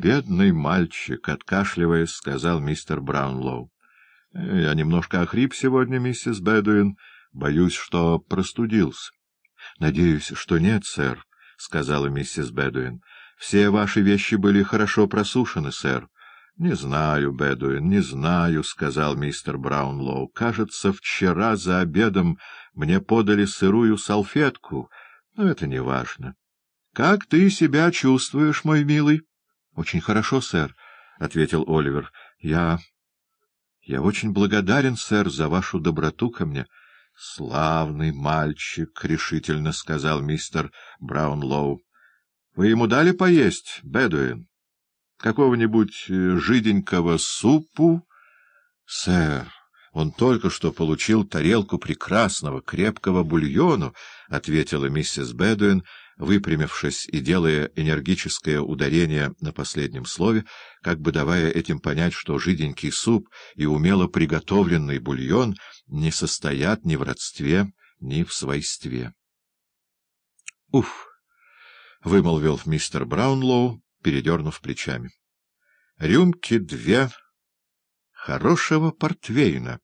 Бедный мальчик, — откашливаясь, сказал мистер Браунлоу. — Я немножко охрип сегодня, миссис Бэдуин. Боюсь, что простудился. — Надеюсь, что нет, сэр, — сказала миссис Бэдуин. — Все ваши вещи были хорошо просушены, сэр. — Не знаю, Бэдуин, не знаю, — сказал мистер Браунлоу. — Кажется, вчера за обедом мне подали сырую салфетку, но это не важно. — Как ты себя чувствуешь, мой милый? — Очень хорошо, сэр, — ответил Оливер. — Я... я очень благодарен, сэр, за вашу доброту ко мне. — Славный мальчик, — решительно сказал мистер Браунлоу. — Вы ему дали поесть, Бедуин? Какого-нибудь э, жиденького супу? — Сэр, он только что получил тарелку прекрасного крепкого бульону, — ответила миссис Бедуин, выпрямившись и делая энергическое ударение на последнем слове, как бы давая этим понять, что жиденький суп и умело приготовленный бульон не состоят ни в родстве, ни в свойстве. — Уф! — вымолвил мистер Браунлоу, передернув плечами. — Рюмки две хорошего портвейна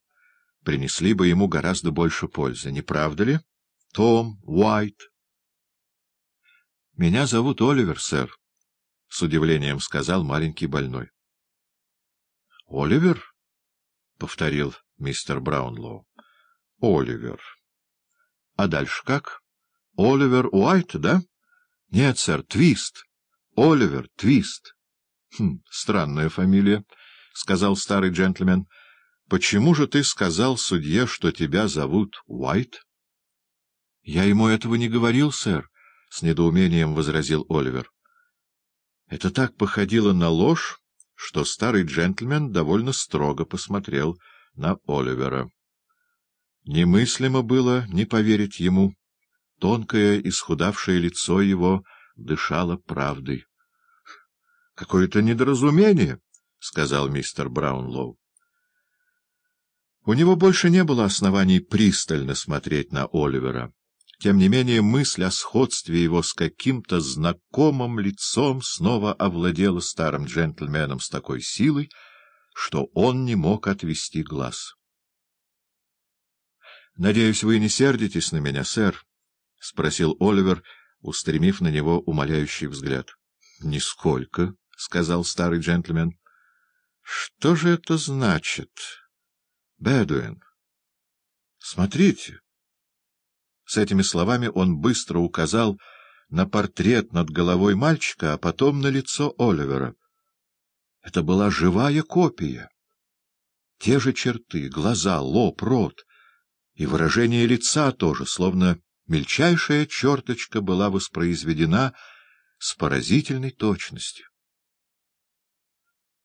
принесли бы ему гораздо больше пользы, не правда ли, Том Уайт? — Меня зовут Оливер, сэр, — с удивлением сказал маленький больной. — Оливер? — повторил мистер Браунлоу. — Оливер. — А дальше как? Оливер Уайт, да? — Нет, сэр, Твист. Оливер Твист. — Хм, странная фамилия, — сказал старый джентльмен. — Почему же ты сказал судье, что тебя зовут Уайт? — Я ему этого не говорил, сэр, — с недоумением возразил Оливер. Это так походило на ложь, что старый джентльмен довольно строго посмотрел на Оливера. Немыслимо было не поверить ему. Тонкое, исхудавшее лицо его дышало правдой. — Какое-то недоразумение, — сказал мистер Браунлоу. У него больше не было оснований пристально смотреть на Оливера. Тем не менее, мысль о сходстве его с каким-то знакомым лицом снова овладела старым джентльменом с такой силой, что он не мог отвести глаз. — Надеюсь, вы не сердитесь на меня, сэр? — спросил Оливер, устремив на него умоляющий взгляд. — Нисколько, — сказал старый джентльмен. — Что же это значит? — Бедуин. — Смотрите. С этими словами он быстро указал на портрет над головой мальчика, а потом на лицо Оливера. Это была живая копия. Те же черты, глаза, лоб, рот и выражение лица тоже, словно мельчайшая черточка была воспроизведена с поразительной точностью.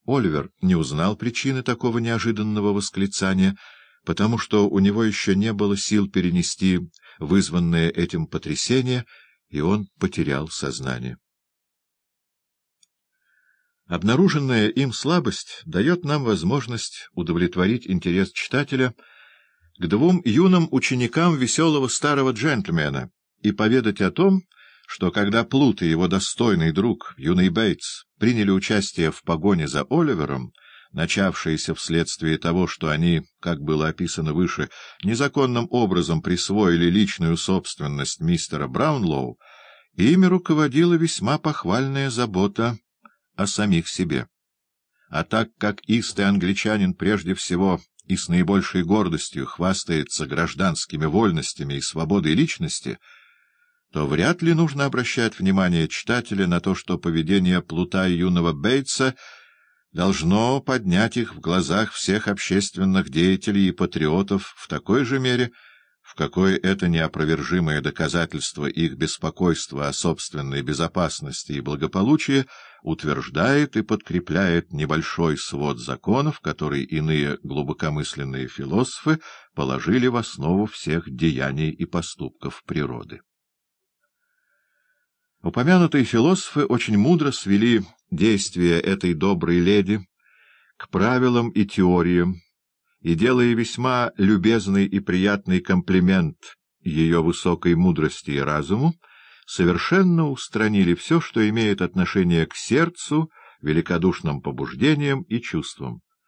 Оливер не узнал причины такого неожиданного восклицания, потому что у него еще не было сил перенести вызванное этим потрясение, и он потерял сознание. Обнаруженная им слабость дает нам возможность удовлетворить интерес читателя к двум юным ученикам веселого старого джентльмена и поведать о том, что когда Плут и его достойный друг, юный Бейтс, приняли участие в погоне за Оливером, начавшееся вследствие того, что они, как было описано выше, незаконным образом присвоили личную собственность мистера Браунлоу, ими руководила весьма похвальная забота о самих себе. А так как истый англичанин прежде всего и с наибольшей гордостью хвастается гражданскими вольностями и свободой личности, то вряд ли нужно обращать внимание читателя на то, что поведение Плута юного Бейтса — должно поднять их в глазах всех общественных деятелей и патриотов в такой же мере, в какой это неопровержимое доказательство их беспокойства о собственной безопасности и благополучии утверждает и подкрепляет небольшой свод законов, которые иные глубокомысленные философы положили в основу всех деяний и поступков природы. Упомянутые философы очень мудро свели действия этой доброй леди к правилам и теориям, и, делая весьма любезный и приятный комплимент ее высокой мудрости и разуму, совершенно устранили все, что имеет отношение к сердцу великодушным побуждением и чувством.